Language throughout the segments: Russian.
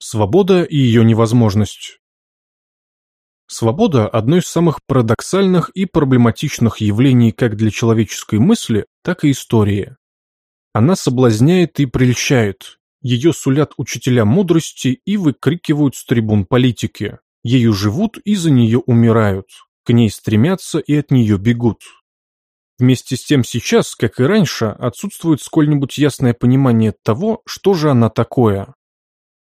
Свобода и ее невозможность. Свобода – одно из самых парадоксальных и проблематичных явлений как для человеческой мысли, так и истории. Она соблазняет и прельщает, ее сулят учителя мудрости и выкрикивают с трибун политики, ею живут и за нее умирают, к ней стремятся и от нее бегут. Вместе с тем сейчас, как и раньше, отсутствует сколь-нибудь ясное понимание того, что же она такое.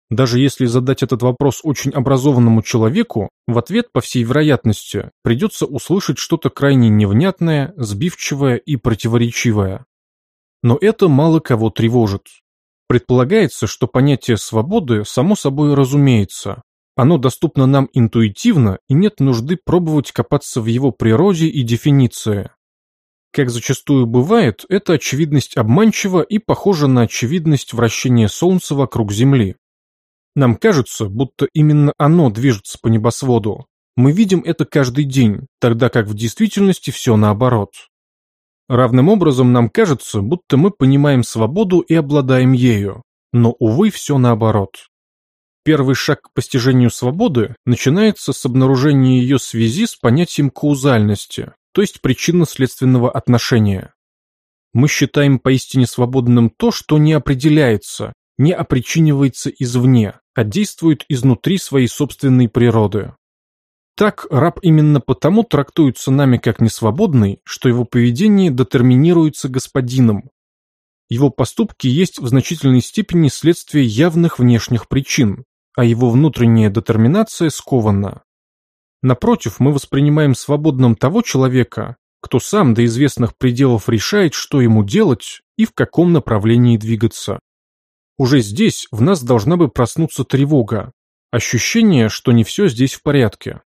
Даже если задать этот вопрос очень образованному человеку, в ответ, по всей вероятности, придется услышать что-то крайне невнятное, сбивчивое и противоречивое. Но это мало кого тревожит. Предполагается, что понятие свободы само собой разумеется. Оно доступно нам интуитивно и нет нужды пробовать копаться в его природе и дефиниции. Как зачастую бывает, эта очевидность обманчива и похожа на очевидность вращения Солнца вокруг Земли. Нам кажется, будто именно оно движется по небосводу. Мы видим это каждый день, тогда как в действительности все наоборот. Равным образом нам кажется, будто мы понимаем свободу и обладаем ею, но, увы, все наоборот. Первый шаг к постижению свободы начинается с обнаружения ее связи с понятием каузальности, то есть причинно-следственного отношения. Мы считаем поистине свободным то, что не определяется, не опричинивается извне, а действует изнутри своей собственной природы. Так раб именно потому трактуется нами как несвободный, что его поведение детерминируется господином. Его поступки есть в значительной степени следствие явных внешних причин, а его внутренняя детерминация скована. Напротив, мы воспринимаем свободным того человека, кто сам до известных пределов решает, что ему делать и в каком направлении двигаться. Уже здесь в нас должна бы проснуться тревога, ощущение, что не все здесь в порядке.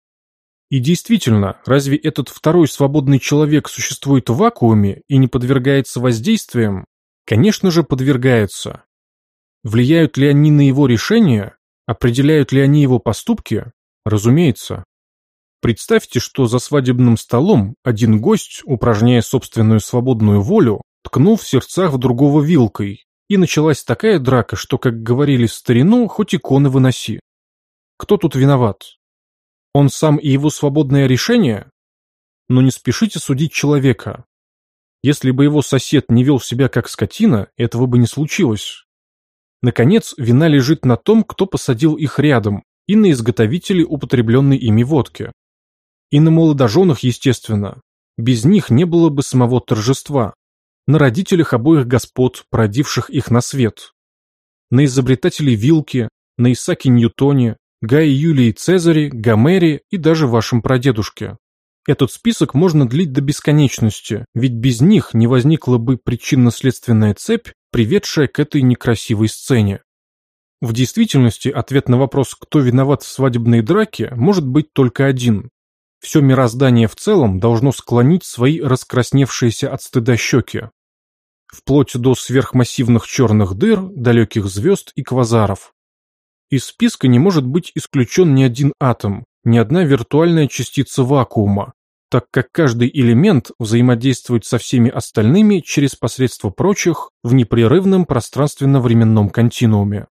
И действительно, разве этот второй свободный человек существует в вакууме и не подвергается воздействиям? Конечно же, подвергается. Влияют ли они на его решения? Определяют ли они его поступки? Разумеется. Представьте, что за свадебным столом один гость, упражняя собственную свободную волю, ткнул в сердцах в другого вилкой, и началась такая драка, что, как говорили в старину, хоть иконы выноси. Кто тут виноват? Он сам и его свободное решение? Но не спешите судить человека. Если бы его сосед не вел себя как скотина, этого бы не случилось. Наконец, вина лежит на том, кто посадил их рядом, и на изготовителе употребленной ими водки. И на молодоженах, естественно. Без них не было бы самого торжества. На родителях обоих господ, породивших их на свет. На изобретателей Вилки, на Исаке Ньютоне, Гае Юлии Цезаре, Гомере и даже вашем прадедушке. Этот список можно длить до бесконечности, ведь без них не возникла бы причинно-следственная цепь, приведшая к этой некрасивой сцене. В действительности ответ на вопрос, кто виноват в свадебной драке, может быть только один. Все мироздание в целом должно склонить свои раскрасневшиеся от стыда щеки. Вплоть до сверхмассивных черных дыр, далеких звезд и квазаров. Из списка не может быть исключен ни один атом, ни одна виртуальная частица вакуума, так как каждый элемент взаимодействует со всеми остальными через посредство прочих в непрерывном пространственно-временном континууме.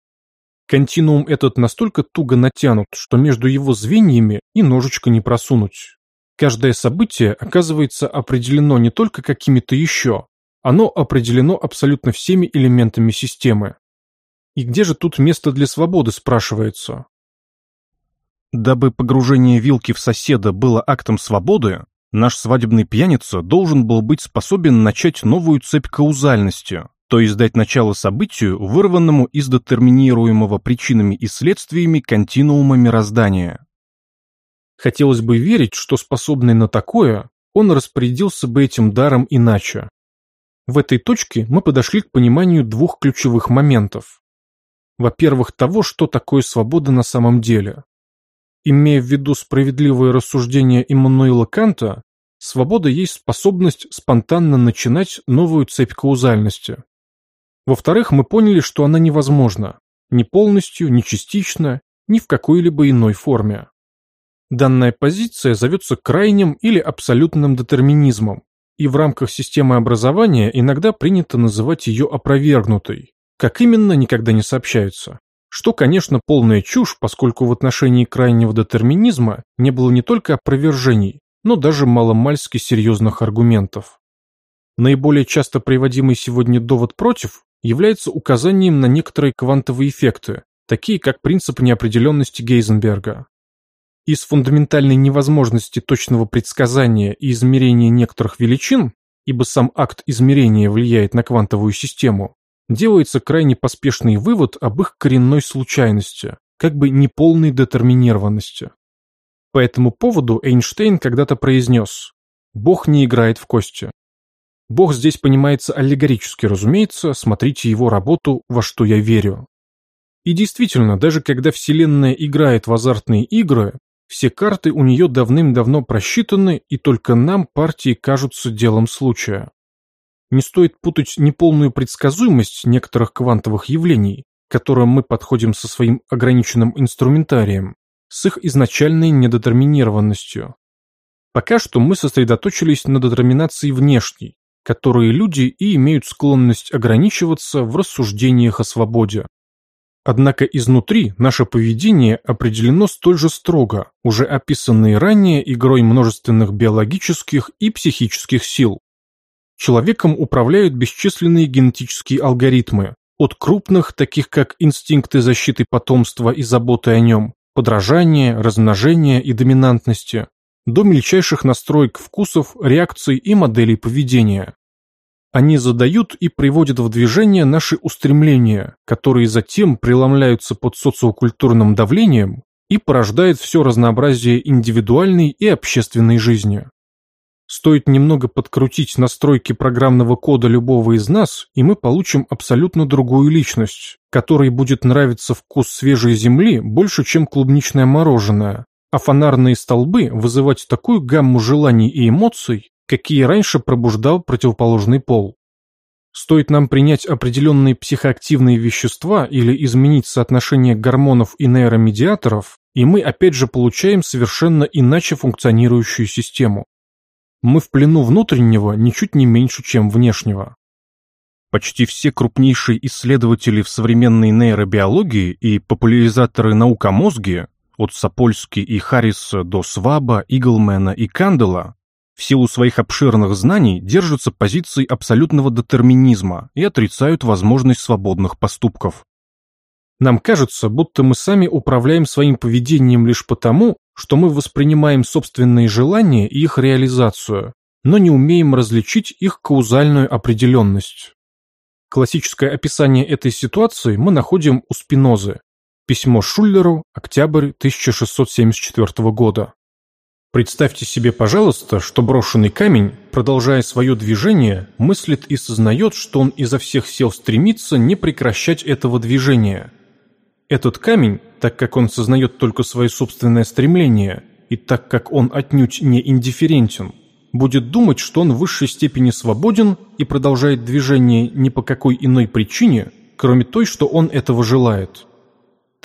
Континуум этот настолько туго натянут, что между его звеньями и ножичка не просунуть. Каждое событие оказывается определено не только какими-то еще, оно определено абсолютно всеми элементами системы. И где же тут место для свободы, спрашивается? Дабы погружение вилки в соседа было актом свободы, наш свадебный пьяница должен был быть способен начать новую цепь каузальности, то есть дать начало событию, вырванному из детерминируемого причинами и следствиями континуума мироздания. Хотелось бы верить, что способный на такое, он распорядился бы этим даром иначе. В этой точке мы подошли к пониманию двух ключевых моментов. Во-первых, того, что такое свобода на самом деле. Имея в виду справедливое рассуждение Иммануила Канта, свобода есть способность спонтанно начинать новую цепь каузальности. Во-вторых, мы поняли, что она невозможна. Ни полностью, ни частично, ни в какой-либо иной форме. Данная позиция зовется крайним или абсолютным детерминизмом, и в рамках системы образования иногда принято называть ее опровергнутой. Как именно, никогда не сообщается. Что, конечно, полная чушь, поскольку в отношении крайнего детерминизма не было не только опровержений, но даже маломальски серьезных аргументов. Наиболее часто приводимый сегодня довод против является указанием на некоторые квантовые эффекты, такие как принцип неопределенности Гейзенберга. Из фундаментальной невозможности точного предсказания и измерения некоторых величин, ибо сам акт измерения влияет на квантовую систему, делается крайне поспешный вывод об их коренной случайности, как бы неполной детерминированности. По этому поводу Эйнштейн когда-то произнес «Бог не играет в кости». Бог здесь понимается аллегорически, разумеется, смотрите его работу «Во что я верю». И действительно, даже когда Вселенная играет в азартные игры, все карты у нее давным-давно просчитаны, и только нам партии кажутся делом случая. Не стоит путать неполную предсказуемость некоторых квантовых явлений, к которым мы подходим со своим ограниченным инструментарием, с их изначальной недетерминированностью. Пока что мы сосредоточились на детерминации внешней, которые люди и имеют склонность ограничиваться в рассуждениях о свободе. Однако изнутри наше поведение определено столь же строго, уже описанной ранее игрой множественных биологических и психических сил. Человеком управляют бесчисленные генетические алгоритмы, от крупных, таких как инстинкты защиты потомства и заботы о нем, подражания, размножения и доминантности, до мельчайших настроек вкусов, реакций и моделей поведения. Они задают и приводят в движение наши устремления, которые затем преломляются под социокультурным давлением и порождают все разнообразие индивидуальной и общественной жизни. Стоит немного подкрутить настройки программного кода любого из нас, и мы получим абсолютно другую личность, которой будет нравиться вкус свежей земли больше, чем клубничное мороженое, а фонарные столбы вызывать такую гамму желаний и эмоций, какие раньше пробуждал противоположный пол. Стоит нам принять определенные психоактивные вещества или изменить соотношение гормонов и нейромедиаторов, и мы опять же получаем совершенно иначе функционирующую систему мы в плену внутреннего ничуть не меньше, чем внешнего. Почти все крупнейшие исследователи в современной нейробиологии и популяризаторы наук о мозге, от Сапольски и Харриса до Сваба, Иглмена и Кандела, в силу своих обширных знаний держатся позиции абсолютного детерминизма и отрицают возможность свободных поступков. Нам кажется, будто мы сами управляем своим поведением лишь потому, что мы воспринимаем собственные желания и их реализацию, но не умеем различить их каузальную определенность. Классическое описание этой ситуации мы находим у Спинозы. Письмо Шуллеру, октябрь 1674 года. Представьте себе, пожалуйста, что брошенный камень, продолжая свое движение, мыслит и сознает, что он изо всех сил стремится не прекращать этого движения – этот камень, так как он сознает только свое собственное стремление, и так как он отнюдь не индифферентен, будет думать, что он в высшей степени свободен и продолжает движение не по какой иной причине, кроме той, что он этого желает.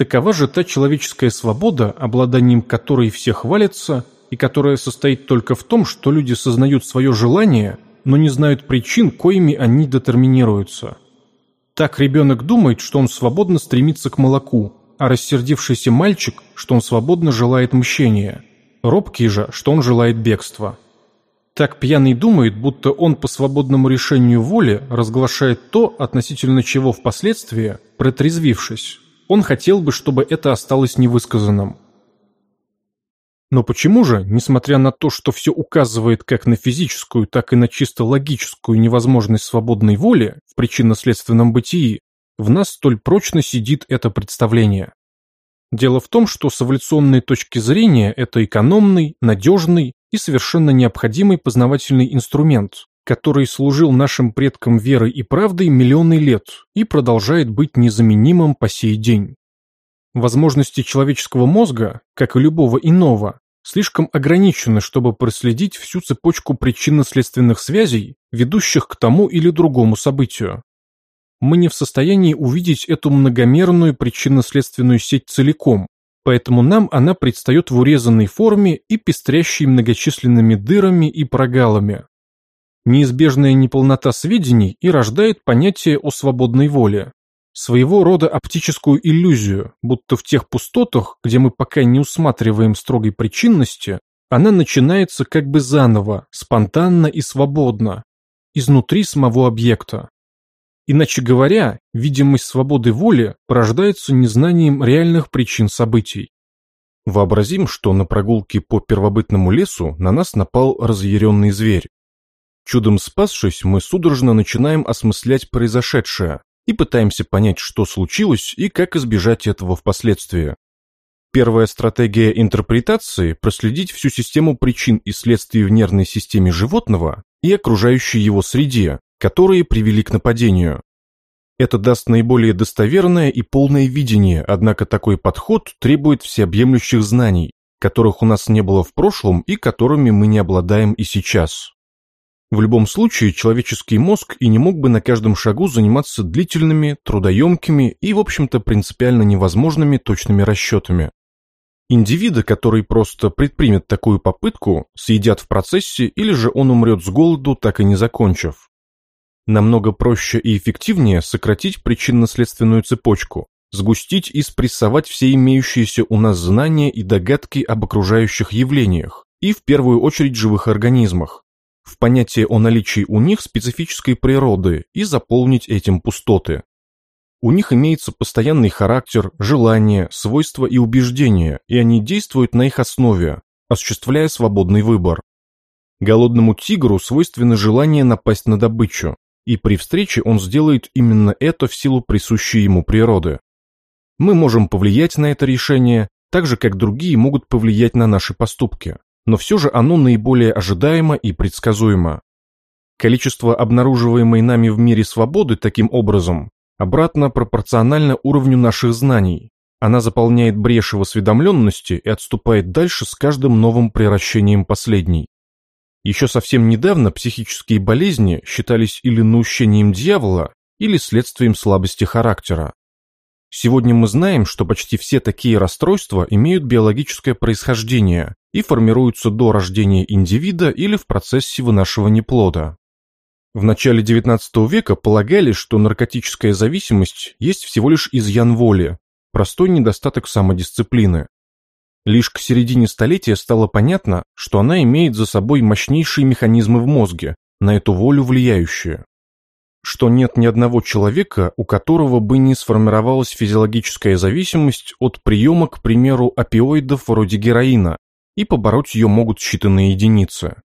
Такова же та человеческая свобода, обладанием которой все хвалятся, и которая состоит только в том, что люди сознают свое желание, но не знают причин, коими они детерминируются. Так ребенок думает, что он свободно стремится к молоку, а рассердившийся мальчик, что он свободно желает мщения. Робкий же, что он желает бегства. Так пьяный думает, будто он по свободному решению воли разглашает то, относительно чего впоследствии, протрезвившись, он хотел бы, чтобы это осталось невысказанным. Но почему же, несмотря на то, что все указывает как на физическую, так и на чисто логическую невозможность свободной воли в причинно-следственном бытии, в нас столь прочно сидит это представление? Дело в том, что с эволюционной точки зрения это экономный, надежный и совершенно необходимый познавательный инструмент, который служил нашим предкам верой и правдой миллионы лет и продолжает быть незаменимым по сей день. Возможности человеческого мозга, как и любого иного, слишком ограничены, чтобы проследить всю цепочку причинно-следственных связей, ведущих к тому или другому событию. Мы не в состоянии увидеть эту многомерную причинно-следственную сеть целиком, поэтому нам она предстает в урезанной форме и пестрящей многочисленными дырами и прогалами. Неизбежная неполнота сведений и рождает понятие о свободной воле. Своего рода оптическую иллюзию, будто в тех пустотах, где мы пока не усматриваем строгой причинности, она начинается как бы заново, спонтанно и свободно, изнутри самого объекта. Иначе говоря, видимость свободы воли порождается незнанием реальных причин событий. Вообразим, что на прогулке по первобытному лесу на нас напал разъяренный зверь. Чудом спасшись, мы судорожно начинаем осмыслять произошедшее и пытаемся понять, что случилось и как избежать этого впоследствии. Первая стратегия интерпретации – проследить всю систему причин и следствий в нервной системе животного и окружающей его среде, которые привели к нападению. Это даст наиболее достоверное и полное видение, однако такой подход требует всеобъемлющих знаний, которых у нас не было в прошлом и которыми мы не обладаем и сейчас. В любом случае, человеческий мозг и не мог бы на каждом шагу заниматься длительными, трудоемкими и, в общем-то, принципиально невозможными точными расчетами. Индивида, который просто предпримет такую попытку, съедят в процессе или же он умрет с голоду, так и не закончив. Намного проще и эффективнее сократить причинно-следственную цепочку, сгустить и спрессовать все имеющиеся у нас знания и догадки об окружающих явлениях, и в первую очередь живых организмах, в понятие о наличии у них специфической природы и заполнить этим пустоты. У них имеется постоянный характер, желания, свойства и убеждения, и они действуют на их основе, осуществляя свободный выбор. Голодному тигру свойственно желание напасть на добычу, и при встрече он сделает именно это в силу присущей ему природы. Мы можем повлиять на это решение, так же как другие могут повлиять на наши поступки но все же оно наиболее ожидаемо и предсказуемо. Количество обнаруживаемой нами в мире свободы таким образом обратно пропорционально уровню наших знаний. Она заполняет бреши в осведомленности и отступает дальше с каждым новым превращением последней. Еще совсем недавно психические болезни считались или наущением дьявола, или следствием слабости характера. Сегодня мы знаем, что почти все такие расстройства имеют биологическое происхождение и формируются до рождения индивида или в процессе вынашивания плода. В начале XIX века полагали, что наркотическая зависимость есть всего лишь изъян воли, простой недостаток самодисциплины. Лишь к середине столетия стало понятно, что она имеет за собой мощнейшие механизмы в мозге, на эту волю влияющие что нет ни одного человека, у которого бы не сформировалась физиологическая зависимость от приема, к примеру, опиоидов вроде героина, и побороть ее могут считанные единицы.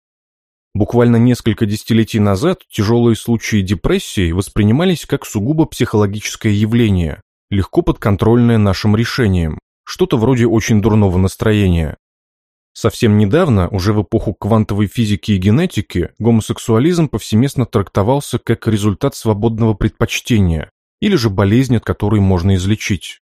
Буквально несколько десятилетий назад тяжелые случаи депрессии воспринимались как сугубо психологическое явление, легко подконтрольное нашим решением, что-то вроде очень дурного настроения. Совсем недавно, уже в эпоху квантовой физики и генетики, гомосексуализм повсеместно трактовался как результат свободного предпочтения или же болезнь, от которой можно излечить.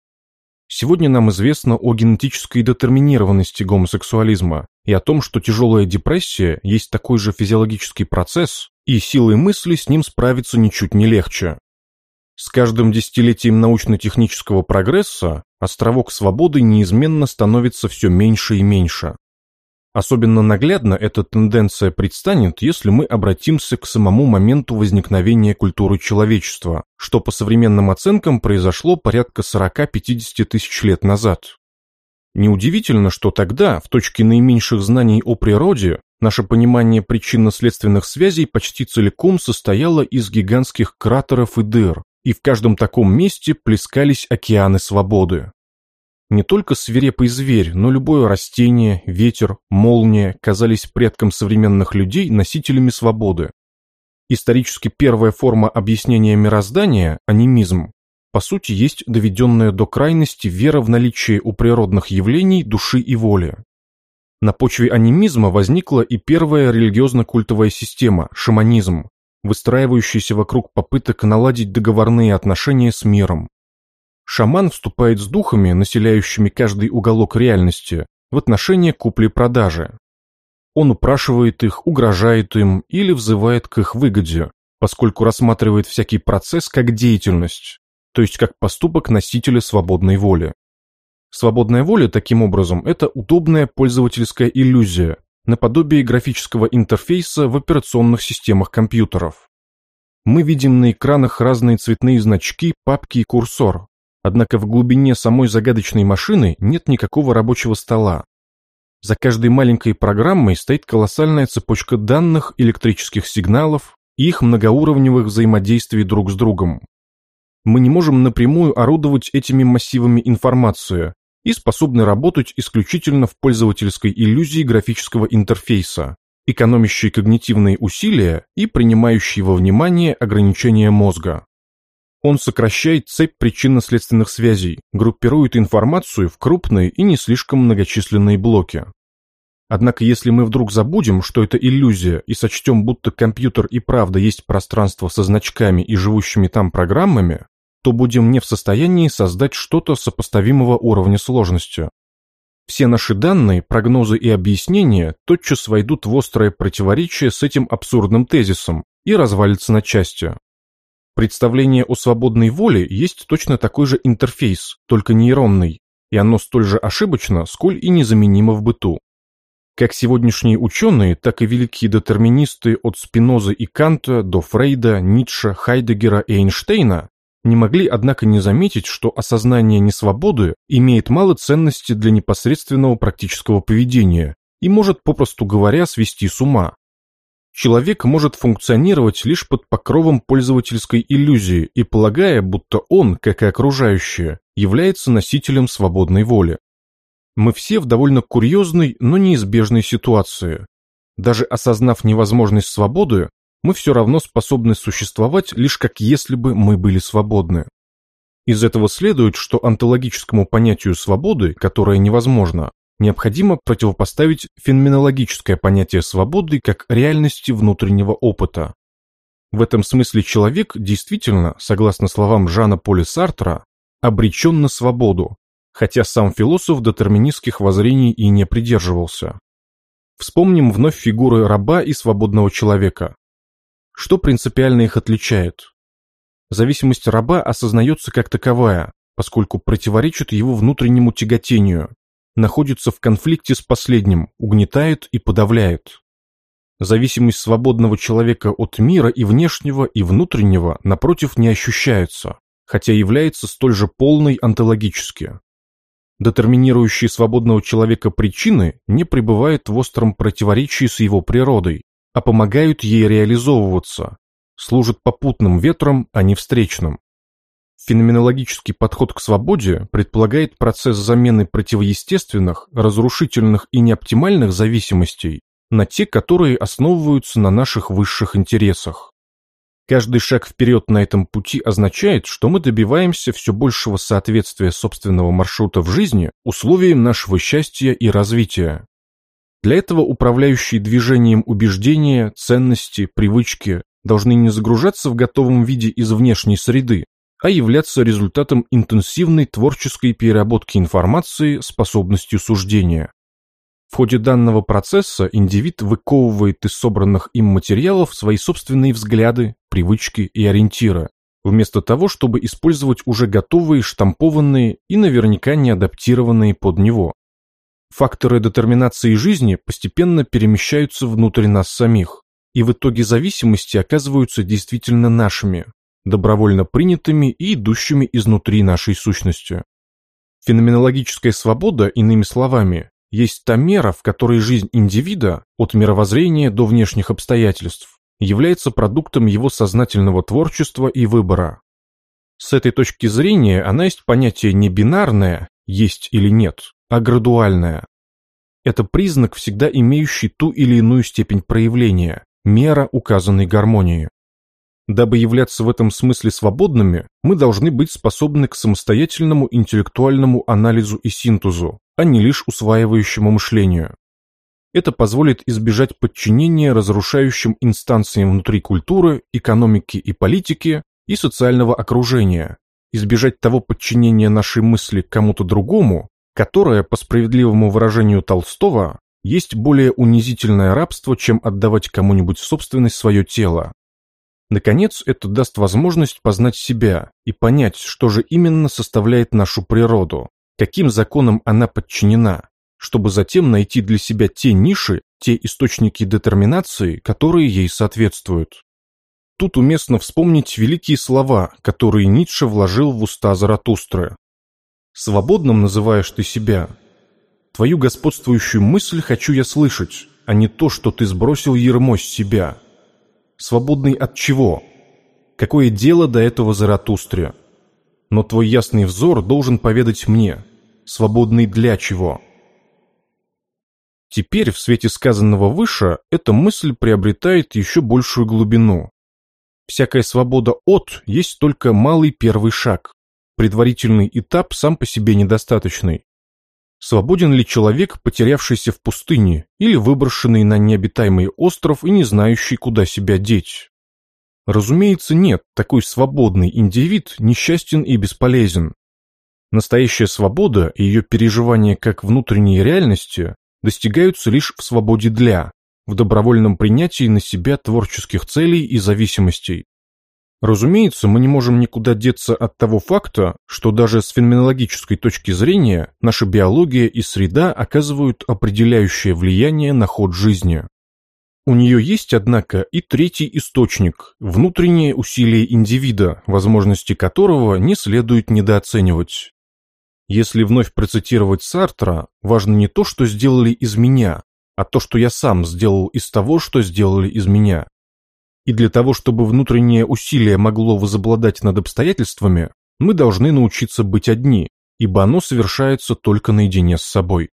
Сегодня нам известно о генетической детерминированности гомосексуализма и о том, что тяжелая депрессия есть такой же физиологический процесс, и силой мысли с ним справиться ничуть не легче. С каждым десятилетием научно-технического прогресса островок свободы неизменно становится все меньше и меньше. Особенно наглядно эта тенденция предстанет, если мы обратимся к самому моменту возникновения культуры человечества, что по современным оценкам произошло порядка 40-50 тысяч лет назад. Неудивительно, что тогда, в точке наименьших знаний о природе, наше понимание причинно-следственных связей почти целиком состояло из гигантских кратеров и дыр, и в каждом таком месте плескались океаны свободы. Не только свирепый зверь, но любое растение, ветер, молния казались предкам современных людей носителями свободы. Исторически первая форма объяснения мироздания, анимизм, по сути есть доведенная до крайности вера в наличие у природных явлений души и воли. На почве анимизма возникла и первая религиозно-культовая система – шаманизм, выстраивающаяся вокруг попыток наладить договорные отношения с миром. Шаман вступает с духами, населяющими каждый уголок реальности, в отношения купли-продажи. Он упрашивает их, угрожает им или взывает к их выгоде, поскольку рассматривает всякий процесс как деятельность, то есть как поступок носителя свободной воли. Свободная воля, таким образом, это удобная пользовательская иллюзия, наподобие графического интерфейса в операционных системах компьютеров. Мы видим на экранах разные цветные значки, папки и курсор. Однако в глубине самой загадочной машины нет никакого рабочего стола. За каждой маленькой программой стоит колоссальная цепочка данных, электрических сигналов и их многоуровневых взаимодействий друг с другом. Мы не можем напрямую орудовать этими массивами информации и способны работать исключительно в пользовательской иллюзии графического интерфейса, экономящей когнитивные усилия и принимающей во внимание ограничения мозга. Он сокращает цепь причинно-следственных связей, группирует информацию в крупные и не слишком многочисленные блоки. Однако если мы вдруг забудем, что это иллюзия, и сочтем, будто компьютер и правда есть пространство со значками и живущими там программами, то будем не в состоянии создать что-то сопоставимого уровня сложности. Все наши данные, прогнозы и объяснения тотчас войдут в острое противоречие с этим абсурдным тезисом и развалятся на части. Представление о свободной воле есть точно такой же интерфейс, только нейронный, и оно столь же ошибочно, сколь и незаменимо в быту. Как сегодняшние ученые, так и великие детерминисты от Спинозы и Канта до Фрейда, Ницше, Хайдегера и Эйнштейна не могли, однако, не заметить, что осознание несвободы имеет мало ценности для непосредственного практического поведения и может, попросту говоря, свести с ума. Человек может функционировать лишь под покровом пользовательской иллюзии и полагая, будто он, как и окружающие, является носителем свободной воли. Мы все в довольно курьезной, но неизбежной ситуации. Даже осознав невозможность свободы, мы все равно способны существовать лишь как если бы мы были свободны. Из этого следует, что онтологическому понятию свободы, которое невозможно, необходимо противопоставить феноменологическое понятие свободы как реальности внутреннего опыта. В этом смысле человек действительно, согласно словам Жана Поля Сартра, обречен на свободу, хотя сам философ детерминистских воззрений и не придерживался. Вспомним вновь фигуры раба и свободного человека. Что принципиально их отличает? Зависимость раба осознается как таковая, поскольку противоречит его внутреннему тяготению, находится в конфликте с последним, угнетает и подавляет. Зависимость свободного человека от мира и внешнего, и внутреннего, напротив, не ощущается, хотя является столь же полной онтологически. Детерминирующие свободного человека причины не пребывают в остром противоречии с его природой, а помогают ей реализовываться, служат попутным ветром, а не встречным. Феноменологический подход к свободе предполагает процесс замены противоестественных, разрушительных и неоптимальных зависимостей на те, которые основываются на наших высших интересах. Каждый шаг вперед на этом пути означает, что мы добиваемся все большего соответствия собственного маршрута в жизни условиям нашего счастья и развития. Для этого управляющие движением убеждения, ценности, привычки должны не загружаться в готовом виде из внешней среды, а являться результатом интенсивной творческой переработки информации способностью суждения. В ходе данного процесса индивид выковывает из собранных им материалов свои собственные взгляды, привычки и ориентиры, вместо того, чтобы использовать уже готовые, штампованные и наверняка не адаптированные под него. Факторы детерминации жизни постепенно перемещаются внутрь нас самих, и в итоге зависимости оказываются действительно нашими, добровольно принятыми и идущими изнутри нашей сущности. Феноменологическая свобода, иными словами, есть та мера, в которой жизнь индивида, от мировоззрения до внешних обстоятельств, является продуктом его сознательного творчества и выбора. С этой точки зрения она есть понятие не бинарное, есть или нет, а градуальное. Это признак, всегда имеющий ту или иную степень проявления, мера указанной гармонии. Дабы являться в этом смысле свободными, мы должны быть способны к самостоятельному интеллектуальному анализу и синтезу, а не лишь усваивающему мышлению. Это позволит избежать подчинения разрушающим инстанциям внутри культуры, экономики и политики и социального окружения, избежать того подчинения нашей мысли кому-то другому, которое, по справедливому выражению Толстого, есть более унизительное рабство, чем отдавать кому-нибудь собственность свое тело. Наконец, это даст возможность познать себя и понять, что же именно составляет нашу природу, каким законам она подчинена, чтобы затем найти для себя те ниши, те источники детерминации, которые ей соответствуют. тут уместно вспомнить великие слова, которые Ницше вложил в уста Заратустры. «Свободным называешь ты себя. Твою господствующую мысль хочу я слышать, а не то, что ты сбросил ермо с себя. Свободный от чего? Какое дело до этого Заратустре? Но твой ясный взор должен поведать мне, свободный для чего?» Теперь, в свете сказанного выше, эта мысль приобретает еще большую глубину. Всякая свобода от есть только малый первый шаг. Предварительный этап сам по себе недостаточный. Свободен ли человек, потерявшийся в пустыне, или выброшенный на необитаемый остров и не знающий, куда себя деть? Разумеется, нет, такой свободный индивид несчастен и бесполезен. Настоящая свобода и ее переживание как внутренней реальности достигаются лишь в свободе для, в добровольном принятии на себя творческих целей и зависимостей. Разумеется, мы не можем никуда деться от того факта, что даже с феноменологической точки зрения наша биология и среда оказывают определяющее влияние на ход жизни. У нее есть, однако, и третий источник – внутреннее усилие индивида, возможности которого не следует недооценивать. Если вновь процитировать Сартра, важно не то, что сделали из меня, а то, что я сам сделал из того, что сделали из меня. И для того, чтобы внутреннее усилие могло возобладать над обстоятельствами, мы должны научиться быть одни, ибо оно совершается только наедине с собой.